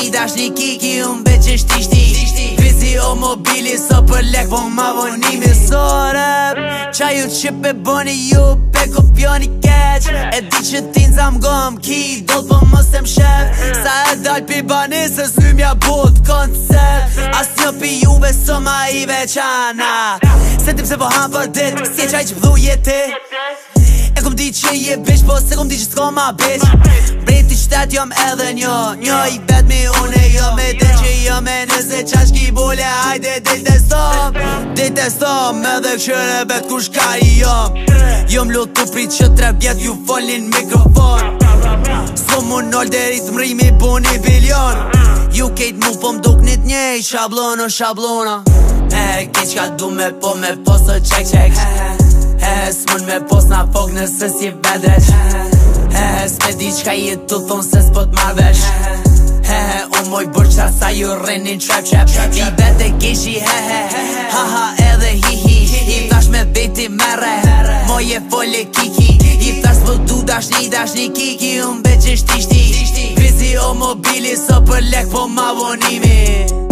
ti dash një kiki unë beqe shti shti Vizi o mobili so për lek po ma vonimi So rap, qa ju që pe boni ju pe kopjoni keq E di që ti nëzam gom ki të po më sem shef Sa e dal pi bani se zymja bot koncert As një pi juve so ma i veçana Se tim se po ham për dit, si e qaj që pëdhu jeti E kom di që je bish, po se kom di që s'ko ma bish ti shtet jom edhe njo Njo i bet me une jo me dhe që jo me nëse qash ki bule hajde dite stop Dite stop me dhe kshër e bet kush ka jom Jom lu prit që tre vjet ju folin mikrofon Su mu nol dhe rrit mri mi bu një bilion Ju kejt mu po mduk një të njej shablono shablono E ke qka du me po me posë të qek qek He he he Hes mund me pos na fog nësës si bedreq qka i jetë të thonë se s'pët marvesh He he he, o moj bërë qa sa ju rëni në trap trap I bet e gishi he he he, ha ha edhe hi hi I thash me veti mere, moj e fole kiki I thash vë po du dash një dash një kiki, unë beqin shtishti Krizi o mobili, së so për lek po ma vonimi